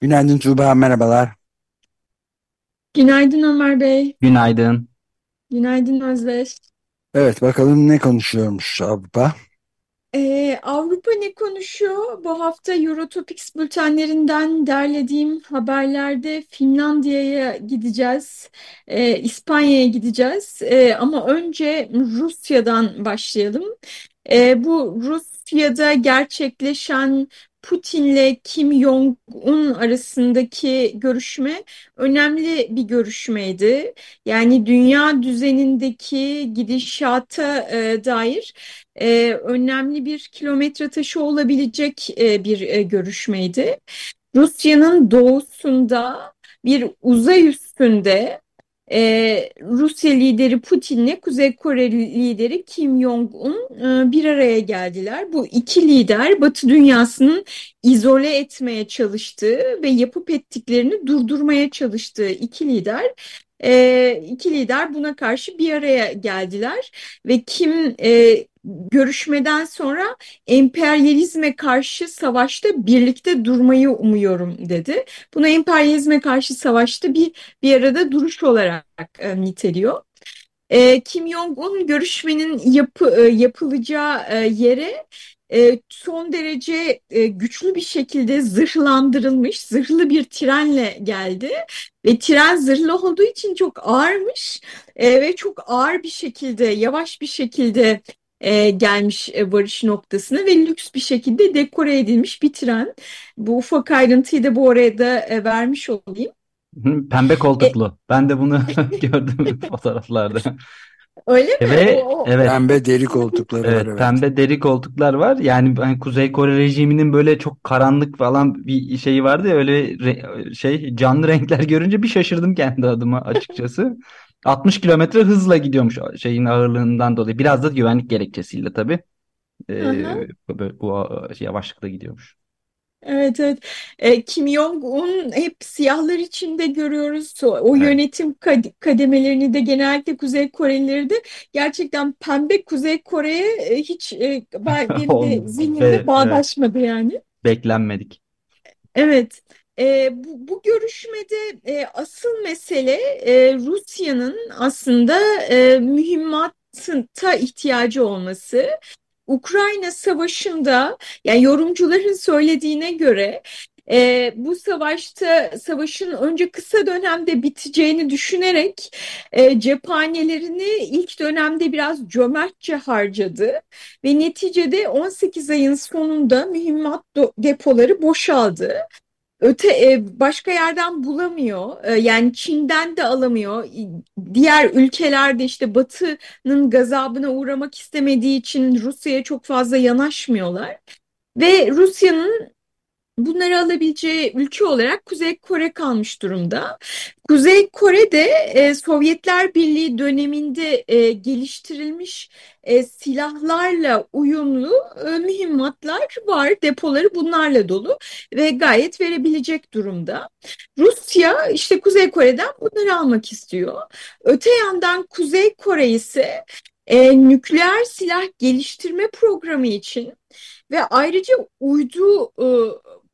Günaydın Tuğba, merhabalar. Günaydın Ömer Bey. Günaydın. Günaydın Özdeş. Evet, bakalım ne konuşuyormuş Avrupa? Ee, Avrupa ne konuşuyor? Bu hafta Eurotopics bültenlerinden derlediğim haberlerde Finlandiya'ya gideceğiz, ee, İspanya'ya gideceğiz. Ee, ama önce Rusya'dan başlayalım. Ee, bu Rusya'da gerçekleşen Putin'le Kim Jong-un arasındaki görüşme önemli bir görüşmeydi. Yani dünya düzenindeki gidişata e, dair e, önemli bir kilometre taşı olabilecek e, bir e, görüşmeydi. Rusya'nın doğusunda bir uzay üstünde ee, Rusya lideri Putin'le Kuzey Kore lideri Kim Jong-un e, bir araya geldiler. Bu iki lider Batı dünyasının izole etmeye çalıştığı ve yapıp ettiklerini durdurmaya çalıştığı iki lider e, iki lider buna karşı bir araya geldiler ve Kim e, görüşmeden sonra emperyalizme karşı savaşta birlikte durmayı umuyorum dedi. Buna emperyalizme karşı savaşta bir bir arada duruş olarak e, niteliyor. E, Kim Jong-un görüşmenin yapı, e, yapılacağı e, yere e, son derece e, güçlü bir şekilde zırhlandırılmış, zırhlı bir trenle geldi ve tren zırhlı olduğu için çok ağırmış e, ve çok ağır bir şekilde, yavaş bir şekilde e, gelmiş e, varış noktasına ve lüks bir şekilde dekore edilmiş bir tren. Bu ufak ayrıntıyı da bu arada e, vermiş olayım. Pembe koltuklu. E, ben de bunu gördüm fotoğraflarda. Öyle mi? Evet, o, evet. Pembe deri koltukları evet, var. Evet. Pembe deri koltuklar var. Yani hani Kuzey Kore rejiminin böyle çok karanlık falan bir şeyi vardı ya öyle re, şey canlı renkler görünce bir şaşırdım kendi adıma açıkçası. 60 kilometre hızla gidiyormuş şeyin ağırlığından dolayı. Biraz da güvenlik gerekçesiyle tabii. Ee, bu, bu yavaşlıkla gidiyormuş. Evet evet. E, Kim Jong-un hep siyahlar içinde görüyoruz. O Evet. yönetim kademelerini de genellikle Kuzey Korelileri de gerçekten pembe Kuzey Kore'ye e, hiç e, ben- benim de zihnimde Ve evet, bağdaşmadı yani. beklenmedik. Evet, e, bu, bu görüşmede e, asıl mesele e, Rusya'nın aslında e, mühimmata ihtiyacı olması. Ukrayna Savaşı'nda, yani yorumcuların söylediğine göre e, bu savaşta savaşın önce kısa dönemde biteceğini düşünerek e, cephanelerini ilk dönemde biraz cömertçe harcadı ve neticede 18 ayın sonunda mühimmat depoları boşaldı öte e, başka yerden bulamıyor. E, yani Çin'den de alamıyor. Diğer ülkelerde işte Batı'nın gazabına uğramak istemediği için Rusya'ya çok fazla yanaşmıyorlar. Ve Rusya'nın bunları alabileceği ülke olarak Kuzey Kore kalmış durumda. Kuzey Kore'de e, Sovyetler Birliği döneminde e, geliştirilmiş e, silahlarla uyumlu e, mühimmatlar var, depoları bunlarla dolu ve gayet verebilecek durumda. Rusya işte Kuzey Kore'den bunları almak istiyor. Öte yandan Kuzey Kore ise e, nükleer silah geliştirme programı için ve ayrıca uydu e,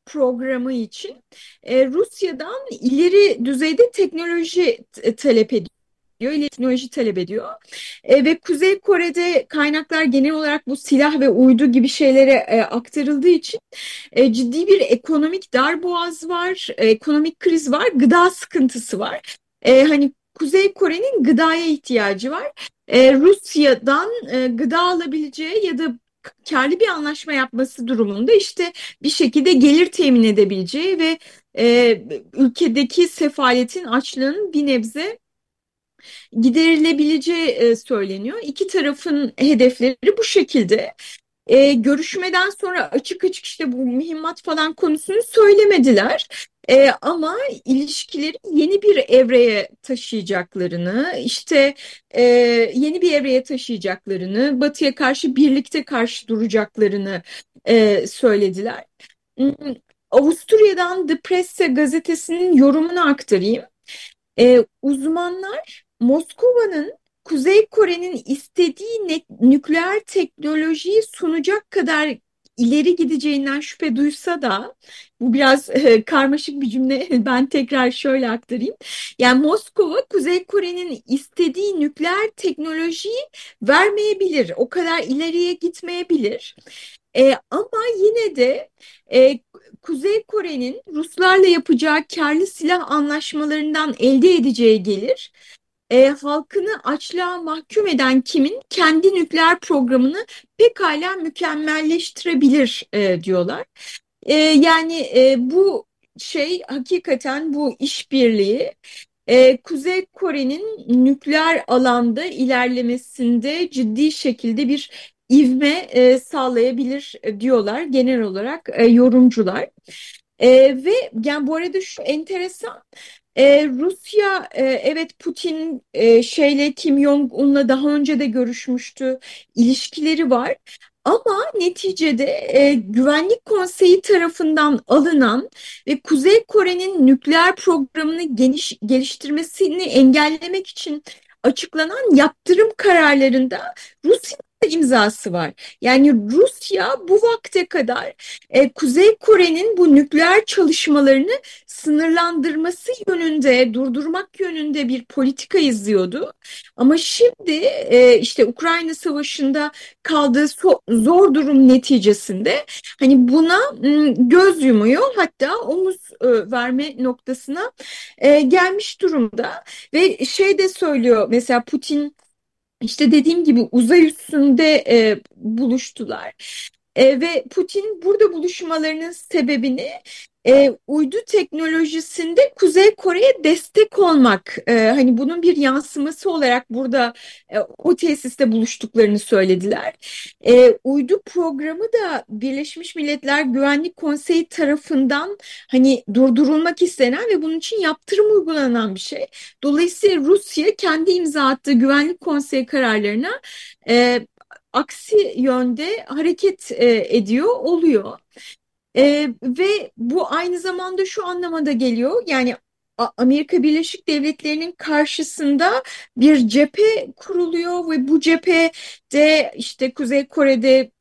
programı için e, Rusya'dan ileri düzeyde teknoloji talep ediyor teknoloji talep ediyor. E, ve Kuzey Kore'de kaynaklar genel olarak bu silah ve uydu gibi şeylere e, aktarıldığı için e, ciddi bir ekonomik darboğaz var, e, ekonomik kriz var, gıda sıkıntısı var. E, hani Kuzey Kore'nin gıdaya ihtiyacı var. E, Rusya'dan e, gıda alabileceği ya da karlı bir anlaşma yapması durumunda işte bir şekilde gelir temin edebileceği ve e, ülkedeki sefaletin, açlığın bir nebze giderilebileceği e, söyleniyor. İki tarafın hedefleri bu şekilde. E, görüşmeden sonra açık açık işte bu mühimmat falan konusunu söylemediler. E, ama ilişkileri yeni bir evreye taşıyacaklarını, işte e, yeni bir evreye taşıyacaklarını, Batı'ya karşı birlikte karşı duracaklarını e, söylediler. Hmm, Avusturya'dan The Presse gazetesinin yorumunu aktarayım. E, uzmanlar Moskova'nın Kuzey Kore'nin istediği nükleer teknolojiyi sunacak kadar ileri gideceğinden şüphe duysa da bu biraz e, karmaşık bir cümle ben tekrar şöyle aktarayım. Yani Moskova Kuzey Kore'nin istediği nükleer teknolojiyi vermeyebilir. O kadar ileriye gitmeyebilir. E, ama yine de e, Kuzey Kore'nin Ruslarla yapacağı karlı silah anlaşmalarından elde edeceği gelir e, halkını açlığa mahkum eden kimin kendi nükleer programını pekala mükemmelleştirebilir e, diyorlar. E, yani e, bu şey hakikaten bu işbirliği e, Kuzey Kore'nin nükleer alanda ilerlemesinde ciddi şekilde bir ivme e, sağlayabilir diyorlar genel olarak e, yorumcular. E, ve yani bu arada şu enteresan ee, Rusya e, evet Putin e, şeyle Kim Jong-un'la daha önce de görüşmüştü. İlişkileri var. Ama neticede e, Güvenlik Konseyi tarafından alınan ve Kuzey Kore'nin nükleer programını geniş, geliştirmesini engellemek için açıklanan yaptırım kararlarında Rusya imzası var. Yani Rusya bu vakte kadar e, Kuzey Kore'nin bu nükleer çalışmalarını sınırlandırması yönünde, durdurmak yönünde bir politika izliyordu. Ama şimdi e, işte Ukrayna Savaşı'nda kaldığı so zor durum neticesinde hani buna göz yumuyor hatta omuz e, verme noktasına e, gelmiş durumda ve şey de söylüyor mesela Putin işte dediğim gibi uzay üstünde e, buluştular. E, ve Putin burada buluşmalarının sebebini e, uydu teknolojisinde Kuzey Kore'ye destek olmak e, hani bunun bir yansıması olarak burada e, o tesiste buluştuklarını söylediler. E, uydu programı da Birleşmiş Milletler Güvenlik Konseyi tarafından hani durdurulmak istenen ve bunun için yaptırım uygulanan bir şey. Dolayısıyla Rusya kendi imza attığı Güvenlik Konseyi kararlarına e, aksi yönde hareket e, ediyor oluyor. E, ve bu aynı zamanda şu anlamada geliyor yani Amerika Birleşik Devletleri'nin karşısında bir cephe kuruluyor ve bu cephede işte Kuzey Kore'de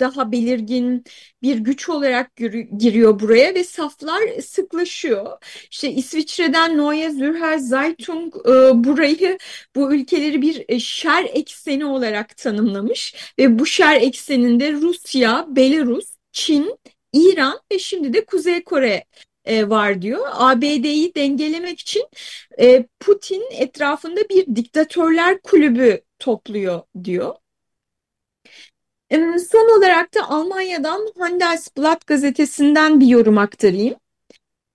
daha belirgin bir güç olarak giriyor buraya ve saflar sıklaşıyor. İşte İsviçre'den Neue Zürcher Zeitung burayı bu ülkeleri bir şer ekseni olarak tanımlamış ve bu şer ekseninde Rusya, Belarus, Çin, İran ve şimdi de Kuzey Kore e, var diyor. ABD'yi dengelemek için e, Putin etrafında bir diktatörler kulübü topluyor diyor. E, son olarak da Almanya'dan Handelsblatt gazetesinden bir yorum aktarayım.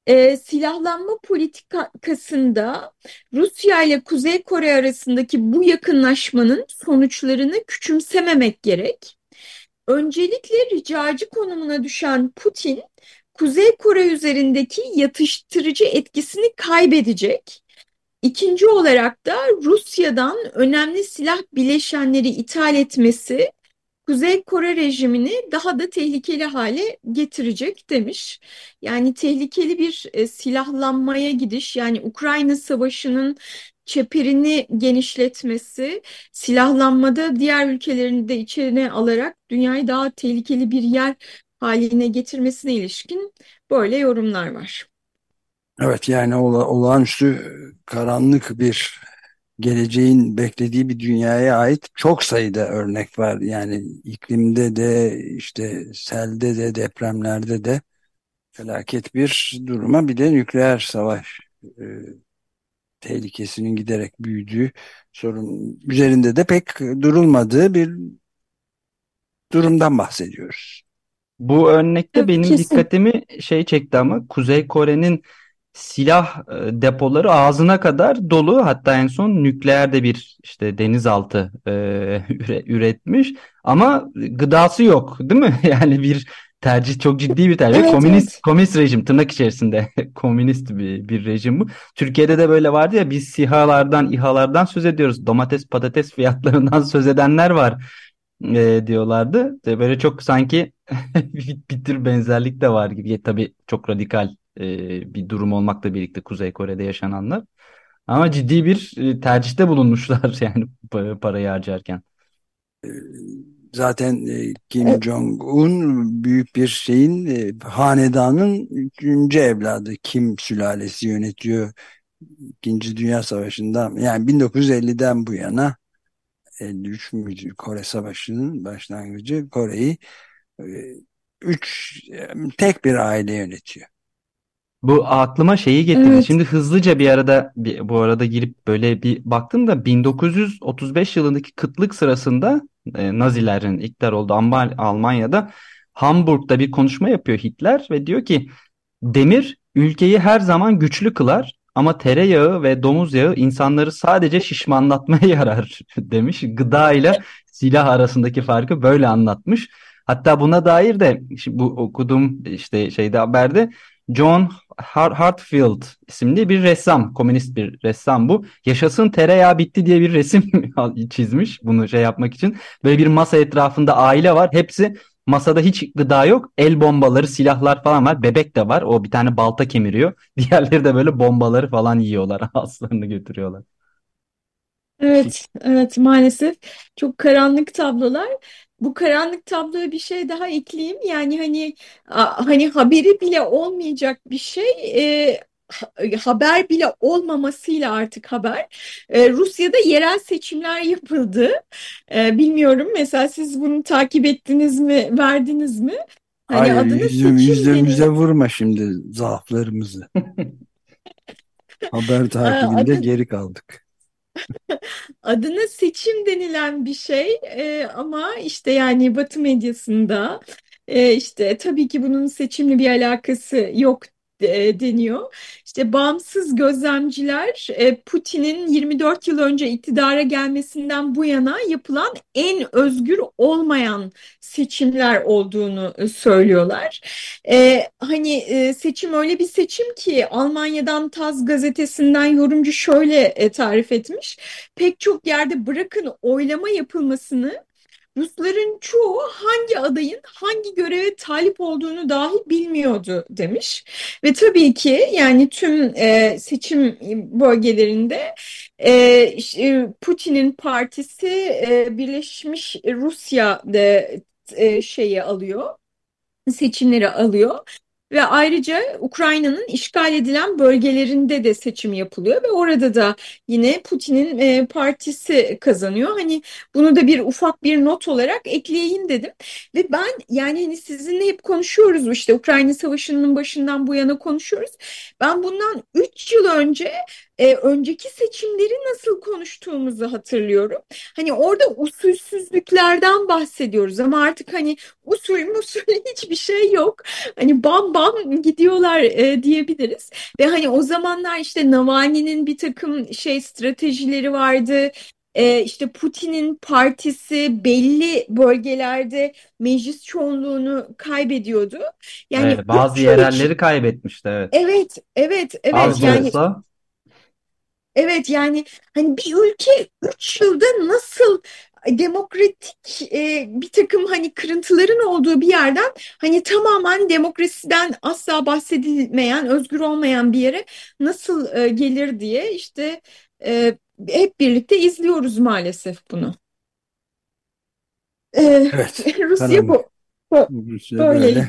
E, silahlanma politikasında Rusya ile Kuzey Kore arasındaki bu yakınlaşmanın sonuçlarını küçümsememek gerek. Öncelikle ricacı konumuna düşen Putin, Kuzey Kore üzerindeki yatıştırıcı etkisini kaybedecek. İkinci olarak da Rusya'dan önemli silah bileşenleri ithal etmesi Kuzey Kore rejimini daha da tehlikeli hale getirecek demiş. Yani tehlikeli bir e, silahlanmaya gidiş yani Ukrayna Savaşı'nın çeperini genişletmesi, silahlanmada diğer ülkelerini de içine alarak dünyayı daha tehlikeli bir yer haline getirmesine ilişkin böyle yorumlar var. Evet yani ola, olağanüstü karanlık bir geleceğin beklediği bir dünyaya ait çok sayıda örnek var. Yani iklimde de işte selde de depremlerde de felaket bir duruma bir de nükleer savaş e, tehlikesinin giderek büyüdüğü sorun üzerinde de pek durulmadığı bir durumdan bahsediyoruz. Bu örnekte Evet, benim kesin. dikkatimi şey çekti ama Kuzey Kore'nin silah e, depoları ağzına kadar dolu. Hatta en son nükleer de bir işte denizaltı e, üretmiş. Ama gıdası yok, değil mi? Yani bir tercih çok ciddi bir tercih. Evet, komünist evet. komünist rejim tırnak içerisinde komünist bir, bir rejim bu. Türkiye'de de böyle vardı ya biz SİHA'lardan, İHA'lardan söz ediyoruz. Domates, patates fiyatlarından söz edenler var e, diyorlardı. E, Böyle çok sanki bir, tür benzerlik de var gibi. Tabii çok radikal e, bir durum olmakla birlikte Kuzey Kore'de yaşananlar. Ama ciddi bir e, tercihte bulunmuşlar yani pa- parayı harcarken. Zaten e, Kim Evet. Jong-un büyük bir şeyin e, hanedanın üçüncü evladı Kim sülalesi yönetiyor. İkinci Dünya Savaşı'ndan yani 1950'den bu yana 53 müydü Kore Savaşı'nın başlangıcı Kore'yi e, üç tek bir aile yönetiyor. Bu aklıma şeyi getirdi. Evet. Şimdi hızlıca bir arada bir, bu arada girip böyle bir baktım da 1935 yılındaki kıtlık sırasında e, Nazilerin iktidar olduğu Alman- Almanya'da Hamburg'da bir konuşma yapıyor Hitler ve diyor ki demir ülkeyi her zaman güçlü kılar ama tereyağı ve domuz yağı insanları sadece şişmanlatmaya yarar demiş. Gıda ile silah arasındaki farkı böyle anlatmış. Hatta buna dair de bu okuduğum işte şeyde haberde John Hartfield isimli bir ressam, komünist bir ressam bu. Yaşasın tereyağı bitti diye bir resim çizmiş bunu şey yapmak için. Böyle bir masa etrafında aile var. Hepsi masada hiç gıda yok. El bombaları, silahlar falan var. Bebek de var. O bir tane balta kemiriyor. Diğerleri de böyle bombaları falan yiyorlar. Ağızlarını götürüyorlar. Evet, evet maalesef çok karanlık tablolar. Bu karanlık tabloya bir şey daha ekleyeyim. Yani hani hani haberi bile olmayacak bir şey e, ha- haber bile olmamasıyla artık haber. E, Rusya'da yerel seçimler yapıldı. E, bilmiyorum mesela siz bunu takip ettiniz mi, verdiniz mi? Hani Hayır adına yüzüm, denilen vurma şimdi zaaflarımızı. Haber takibinde adı, geri kaldık. Adına seçim denilen bir şey e, ama işte yani Batı medyasında e, işte tabii ki bunun seçimle bir alakası yok e, deniyor. İşte bağımsız gözlemciler e, Putin'in 24 yıl önce iktidara gelmesinden bu yana yapılan en özgür olmayan seçimler olduğunu e, söylüyorlar. E, hani e, seçim öyle bir seçim ki Almanya'dan Taz gazetesinden yorumcu şöyle tarif etmiş. Pek çok yerde bırakın oylama yapılmasını Rusların çoğu hangi adayın hangi göreve talip olduğunu dahi bilmiyordu demiş. Ve tabii ki yani tüm e, seçim bölgelerinde e, işte Putin'in partisi e, Birleşmiş Rusya de, e, şeyi alıyor, seçimleri alıyor. Ve ayrıca Ukrayna'nın işgal edilen bölgelerinde de seçim yapılıyor ve orada da yine Putin'in e, partisi kazanıyor. Hani bunu da bir ufak bir not olarak ekleyeyim dedim. Ve ben yani hani sizinle hep konuşuyoruz işte Ukrayna Savaşı'nın başından bu yana konuşuyoruz. Ben bundan 3 yıl önce e, önceki seçimleri nasıl konuştuğumuzu hatırlıyorum. Hani orada usulsüzlüklerden bahsediyoruz ama artık hani usul musul hiçbir şey yok. Hani bam bam gidiyorlar e, diyebiliriz. Ve hani o zamanlar işte Navalny'nin bir takım şey stratejileri vardı. E, işte Putin'in partisi belli bölgelerde meclis çoğunluğunu kaybediyordu. Yani Evet, bazı 3 yıl için yerelleri kaybetmişti evet. evet evet evet Az yani olsa Evet yani hani bir ülke 3 yılda nasıl demokratik e, bir takım hani kırıntıların olduğu bir yerden hani tamamen demokrasiden asla bahsedilmeyen, özgür olmayan bir yere nasıl e, gelir diye işte e, hep birlikte izliyoruz maalesef bunu. E, Evet, Rusya bu, bu Rusya böyle.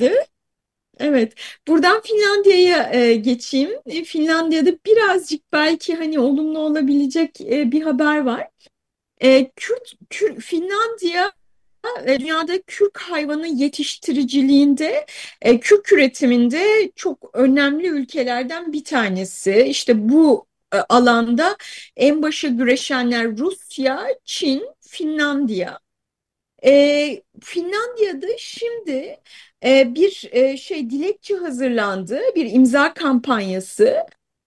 Evet, buradan Finlandiya'ya e, geçeyim. E, Finlandiya'da birazcık belki hani olumlu olabilecek e, bir haber var. E, Kürt, Kür- Finlandiya e, dünyada kürk hayvanı yetiştiriciliğinde, e, kürk üretiminde çok önemli ülkelerden bir tanesi. İşte bu e, alanda en başa güreşenler Rusya, Çin, Finlandiya. E, Finlandiya'da şimdi e, bir e, şey dilekçe hazırlandı, bir imza kampanyası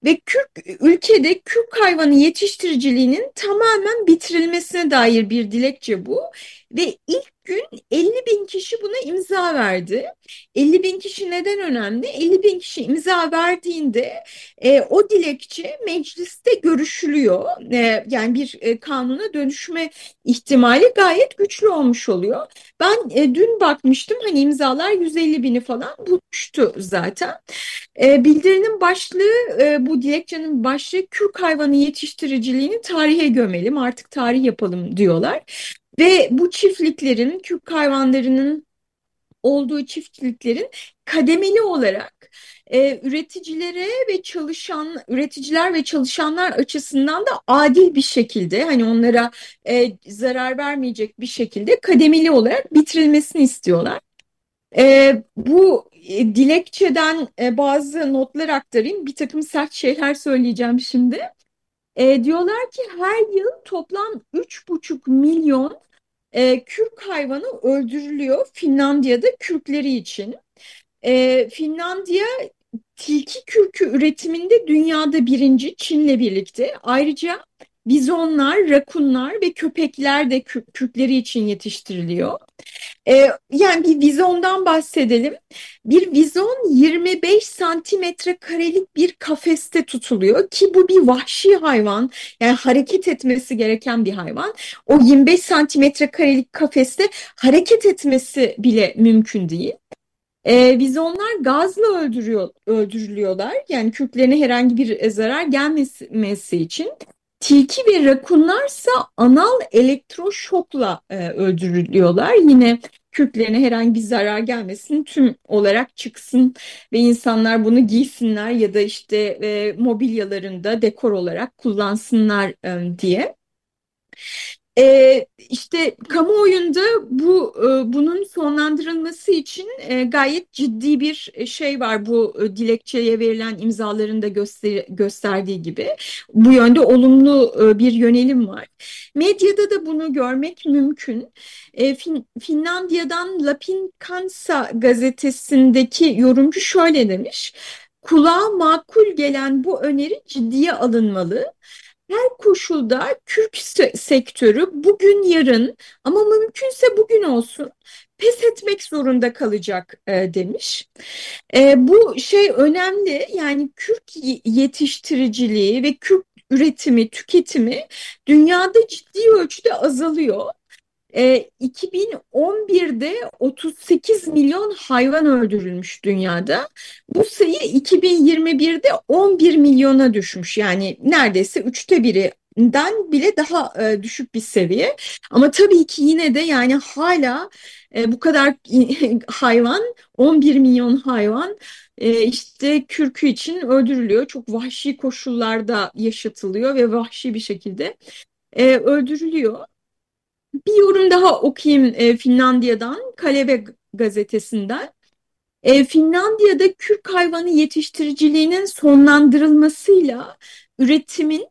ve kürk, ülkede kürk hayvanı yetiştiriciliğinin tamamen bitirilmesine dair bir dilekçe bu. Ve ilk gün 50 bin kişi buna imza verdi. 50 bin kişi neden önemli? 50 bin kişi imza verdiğinde e, o dilekçe mecliste görüşülüyor. E, yani bir e, kanuna dönüşme ihtimali gayet güçlü olmuş oluyor. Ben e, dün bakmıştım hani imzalar 150 bini falan bulmuştu zaten. E, bildirinin başlığı e, bu dilekçenin başlığı kürk hayvanı yetiştiriciliğini tarihe gömelim artık tarih yapalım diyorlar. Ve bu çiftliklerin, kürk hayvanlarının olduğu çiftliklerin kademeli olarak e, üreticilere ve çalışan üreticiler ve çalışanlar açısından da adil bir şekilde hani onlara e, zarar vermeyecek bir şekilde kademeli olarak bitirilmesini istiyorlar. E, bu e, dilekçeden e, bazı notlar aktarayım. Bir takım sert şeyler söyleyeceğim şimdi. E, diyorlar ki her yıl toplam 3,5 milyon e, kürk hayvanı öldürülüyor Finlandiya'da kürkleri için. E, Finlandiya tilki kürkü üretiminde dünyada birinci Çin'le birlikte. Ayrıca bizonlar, rakunlar ve köpekler de kürkleri için yetiştiriliyor. Ee, yani bir vizondan bahsedelim. Bir vizon 25 santimetre karelik bir kafeste tutuluyor ki bu bir vahşi hayvan. Yani hareket etmesi gereken bir hayvan. O 25 santimetre karelik kafeste hareket etmesi bile mümkün değil. E, vizonlar gazla öldürüyor, öldürülüyorlar. Yani kürklerine herhangi bir zarar gelmesi için. Tilki ve rakunlarsa anal elektroşokla e, öldürülüyorlar. Yine kürklerine herhangi bir zarar gelmesin, tüm olarak çıksın ve insanlar bunu giysinler ya da işte e, mobilyalarında dekor olarak kullansınlar e, diye. E, işte kamuoyunda bu e, bunun sonlandırılması için e, gayet ciddi bir şey var bu e, dilekçeye verilen imzaların da göster gösterdiği gibi bu yönde olumlu e, bir yönelim var. Medyada da bunu görmek mümkün. E, fin Finlandiya'dan Lapin Kansa gazetesindeki yorumcu şöyle demiş. Kulağa makul gelen bu öneri ciddiye alınmalı her koşulda Kürk sektörü bugün yarın ama mümkünse bugün olsun pes etmek zorunda kalacak e, demiş. E, bu şey önemli yani kürk yetiştiriciliği ve kürk üretimi, tüketimi dünyada ciddi ölçüde azalıyor. E, 2011'de 38 milyon hayvan öldürülmüş dünyada. Bu sayı 2021'de 11 milyona düşmüş. Yani neredeyse üçte birinden bile daha e, düşük bir seviye. Ama tabii ki yine de yani hala e, bu kadar hayvan 11 milyon hayvan e, işte kürkü için öldürülüyor. Çok vahşi koşullarda yaşatılıyor ve vahşi bir şekilde e, öldürülüyor. Bir yorum daha okuyayım e, Finlandiya'dan, Kaleve gazetesinden. E, Finlandiya'da kürk hayvanı yetiştiriciliğinin sonlandırılmasıyla üretimin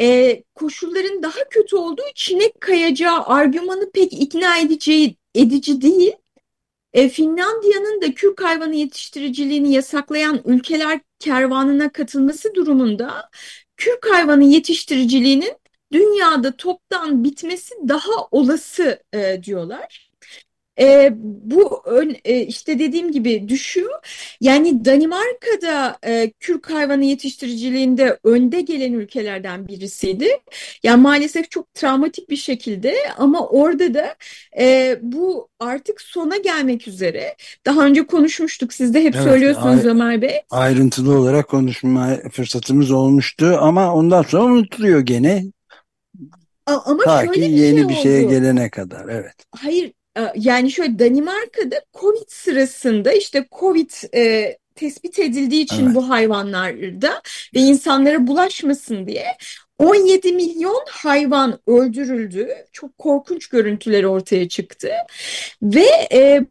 e, koşulların daha kötü olduğu Çin'e kayacağı argümanı pek ikna edici, edici değil. E, Finlandiya'nın da kürk hayvanı yetiştiriciliğini yasaklayan ülkeler kervanına katılması durumunda kürk hayvanı yetiştiriciliğinin dünyada toptan bitmesi daha olası e, diyorlar. E, bu ön, e, işte dediğim gibi düşüyor. Yani Danimarka'da e, kürk hayvanı yetiştiriciliğinde önde gelen ülkelerden birisiydi. Yani maalesef çok travmatik bir şekilde ama orada da e, bu artık sona gelmek üzere. Daha önce konuşmuştuk. Siz de hep evet, söylüyorsunuz Ömer Bey. Ayrıntılı olarak konuşma fırsatımız olmuştu ama ondan sonra unutuluyor gene. Ama Ta şöyle ki bir yeni şey bir şeye oldu. gelene kadar evet. Hayır e, yani şöyle Danimarka'da Covid sırasında işte Covid e, tespit edildiği için Evet. bu hayvanlarda ve insanlara bulaşmasın diye 17 milyon hayvan öldürüldü. Çok korkunç görüntüler ortaya çıktı ve e,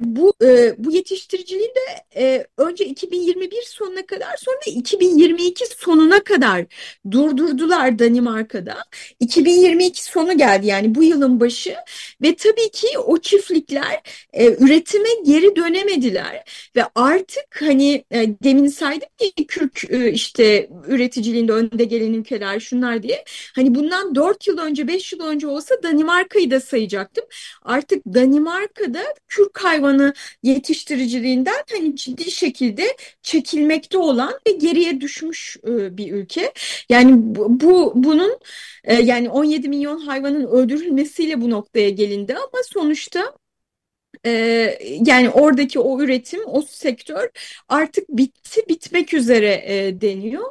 bu e, bu yetiştiriciliği de e, önce 2021 sonuna kadar sonra 2022 sonuna kadar durdurdular Danimarka'da. 2022 sonu geldi yani bu yılın başı ve tabii ki o çiftlikler e, üretime geri dönemediler ve artık hani e, demin saydım ki kürk e, işte üreticiliğinde önde gelen ülkeler şunlar diye hani bundan 4 yıl önce 5 yıl önce olsa Danimarka'yı da sayacaktım. Artık Danimarka'da kürk hayvanı hayvanı yetiştiriciliğinden hani ciddi şekilde çekilmekte olan ve geriye düşmüş e, bir ülke. Yani bu, bu bunun e, yani 17 milyon hayvanın öldürülmesiyle bu noktaya gelindi ama sonuçta e, yani oradaki o üretim, o sektör artık bitti, bitmek üzere deniyor.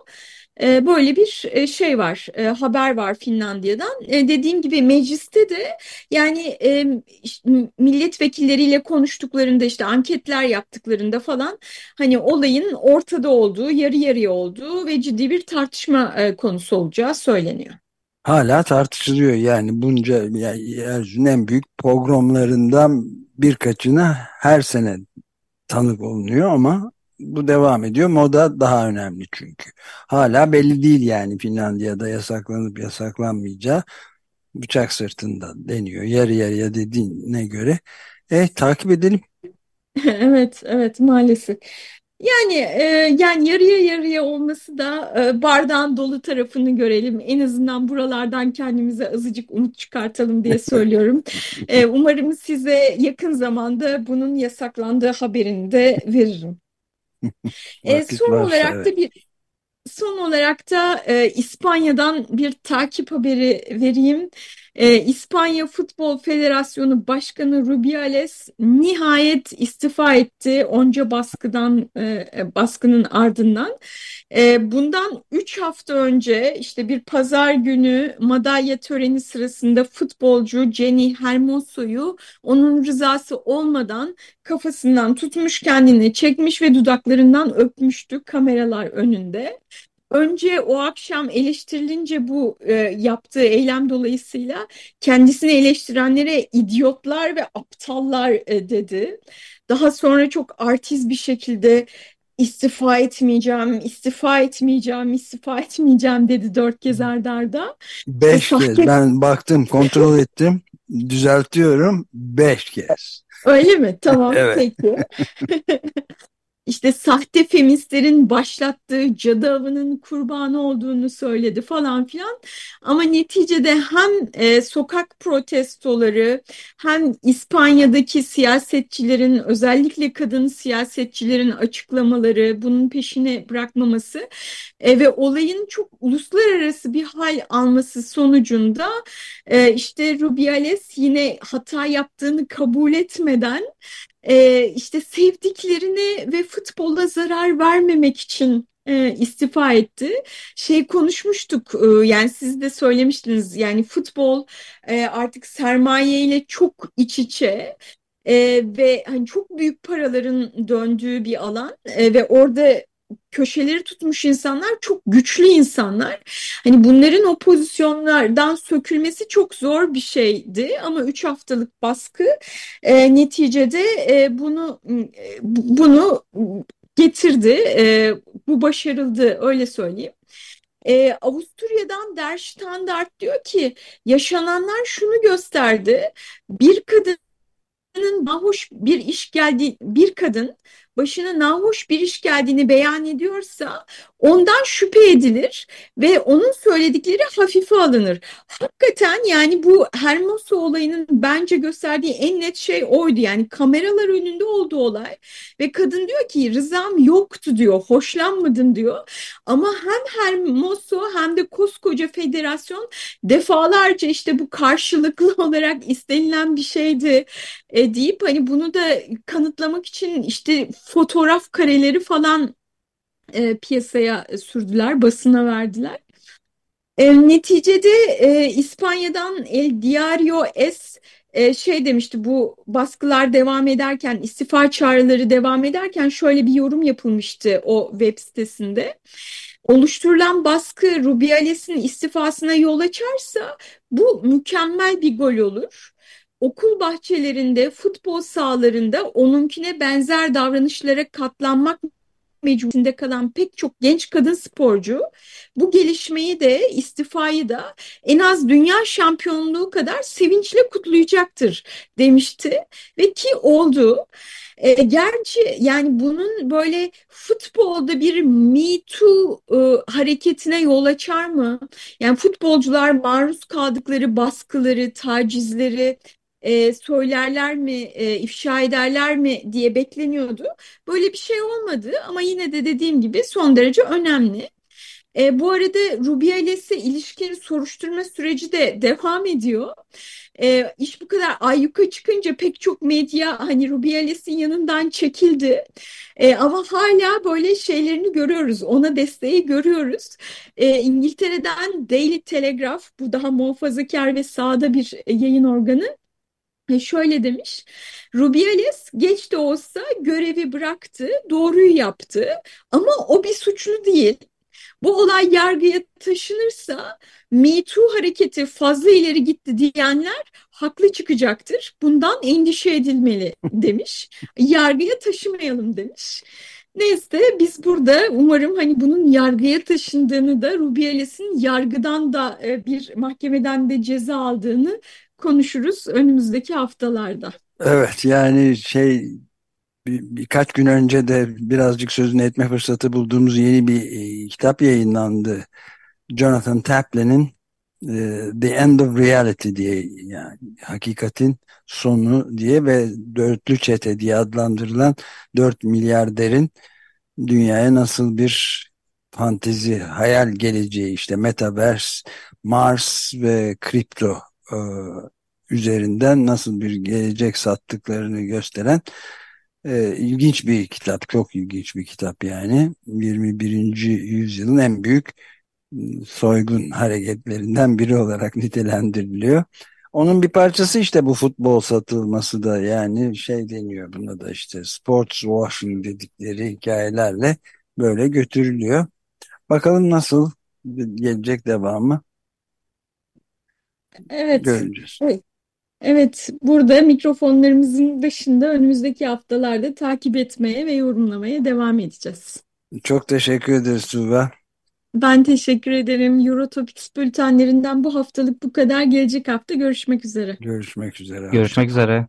E, böyle bir e, şey var, e, haber var Finlandiya'dan. Dediğim gibi mecliste de yani milletvekilleriyle konuştuklarında işte anketler yaptıklarında falan hani olayın ortada olduğu, yarı yarıya olduğu ve ciddi bir tartışma konusu olacağı söyleniyor. Hala tartışılıyor yani bunca yani en büyük pogromlarından birkaçına her sene tanık olunuyor ama bu devam ediyor. Moda daha önemli çünkü. Hala belli değil yani Finlandiya'da yasaklanıp yasaklanmayacağı bıçak sırtında deniyor. Yarı yarıya dediğine göre. E, takip edelim. evet, evet maalesef. Yani e, yani yarıya yarıya olması da e, bardağın dolu tarafını görelim. En azından buralardan kendimize azıcık umut çıkartalım diye söylüyorum. e, umarım size yakın zamanda bunun yasaklandığı haberini de veririm. e, son olarak evet. da bir son olarak da e, İspanya'dan bir takip haberi vereyim. E, İspanya Futbol Federasyonu Başkanı Rubiales nihayet istifa etti onca baskıdan e, baskının ardından. E, bundan 3 hafta önce işte bir pazar günü madalya töreni sırasında futbolcu Jenny Hermoso'yu onun rızası olmadan kafasından tutmuş kendini çekmiş ve dudaklarından öpmüştü kameralar önünde. Önce o akşam eleştirilince bu e, yaptığı eylem dolayısıyla kendisini eleştirenlere idiotlar ve aptallar e, dedi. Daha sonra çok artiz bir şekilde istifa etmeyeceğim, istifa etmeyeceğim, istifa etmeyeceğim dedi dört kez ardarda. Beş kez ben baktım kontrol ettim düzeltiyorum beş kez. Öyle mi? Tamam evet. peki. işte sahte feministlerin başlattığı cadı avının kurbanı olduğunu söyledi falan filan. Ama neticede hem e, sokak protestoları hem İspanya'daki siyasetçilerin özellikle kadın siyasetçilerin açıklamaları bunun peşine bırakmaması e, ve olayın çok uluslararası bir hal alması sonucunda e, işte Rubiales yine hata yaptığını kabul etmeden e, işte sevdiklerini ve futbola zarar vermemek için e, istifa etti. Şey konuşmuştuk e, yani siz de söylemiştiniz yani futbol e, artık sermaye ile çok iç içe e, ve hani çok büyük paraların döndüğü bir alan e, ve orada köşeleri tutmuş insanlar çok güçlü insanlar. Hani bunların o pozisyonlardan sökülmesi çok zor bir şeydi ama üç haftalık baskı e, neticede e, bunu e, bunu getirdi. E, bu başarıldı öyle söyleyeyim. Ee, Avusturya'dan Der Standard diyor ki yaşananlar şunu gösterdi. Bir kadının nahoş bir iş geldi bir kadın başına nahoş bir iş geldiğini beyan ediyorsa ondan şüphe edilir ve onun söyledikleri hafife alınır. Hakikaten yani bu Hermoso olayının bence gösterdiği en net şey oydu. Yani kameralar önünde oldu olay ve kadın diyor ki rızam yoktu diyor, hoşlanmadım diyor. Ama hem Hermoso hem de koskoca federasyon defalarca işte bu karşılıklı olarak istenilen bir şeydi e, deyip hani bunu da kanıtlamak için işte fotoğraf kareleri falan e, piyasaya sürdüler, basına verdiler. E, neticede e, İspanya'dan El Diario Es e, şey demişti bu baskılar devam ederken istifa çağrıları devam ederken şöyle bir yorum yapılmıştı o web sitesinde. Oluşturulan baskı Rubiales'in istifasına yol açarsa bu mükemmel bir gol olur. Okul bahçelerinde, futbol sahalarında onunkine benzer davranışlara katlanmak mecburiyetinde kalan pek çok genç kadın sporcu bu gelişmeyi de istifayı da en az dünya şampiyonluğu kadar sevinçle kutlayacaktır demişti ve ki oldu. E, gerçi yani bunun böyle futbolda bir Me Too e, hareketine yol açar mı? Yani futbolcular maruz kaldıkları baskıları, tacizleri e, söylerler mi, e, ifşa ederler mi diye bekleniyordu. Böyle bir şey olmadı ama yine de dediğim gibi son derece önemli. E, bu arada Rubiales'e ilişkin soruşturma süreci de devam ediyor. E, iş bu kadar ayyuka çıkınca pek çok medya hani Rubiales'in yanından çekildi. E, ama hala böyle şeylerini görüyoruz. Ona desteği görüyoruz. E, İngiltere'den Daily Telegraph bu daha muhafazakar ve sağda bir yayın organı şöyle demiş, Rubiales geç de olsa görevi bıraktı, doğruyu yaptı ama o bir suçlu değil. Bu olay yargıya taşınırsa Me Too hareketi fazla ileri gitti diyenler haklı çıkacaktır. Bundan endişe edilmeli demiş. Yargıya taşımayalım demiş. Neyse biz burada umarım hani bunun yargıya taşındığını da Rubiales'in yargıdan da e, bir mahkemeden de ceza aldığını konuşuruz önümüzdeki haftalarda. Evet yani şey bir, birkaç gün önce de birazcık sözünü etme fırsatı bulduğumuz yeni bir e, kitap yayınlandı. Jonathan Taplin'in e, The End of Reality diye yani hakikatin sonu diye ve dörtlü çete diye adlandırılan dört milyarderin dünyaya nasıl bir fantezi, hayal geleceği işte Metaverse, Mars ve kripto e, üzerinden nasıl bir gelecek sattıklarını gösteren e, ilginç bir kitap. Çok ilginç bir kitap yani. 21. yüzyılın en büyük soygun hareketlerinden biri olarak nitelendiriliyor. Onun bir parçası işte bu futbol satılması da yani şey deniyor buna da işte sports washing dedikleri hikayelerle böyle götürülüyor. Bakalım nasıl gelecek devamı. Evet. Göreceğiz. Evet. Evet, burada mikrofonlarımızın başında önümüzdeki haftalarda takip etmeye ve yorumlamaya devam edeceğiz. Çok teşekkür ederiz Tuğba. Ben teşekkür ederim. Eurotopics bültenlerinden bu haftalık bu kadar. Gelecek hafta görüşmek üzere. Görüşmek üzere. Görüşmek üzere.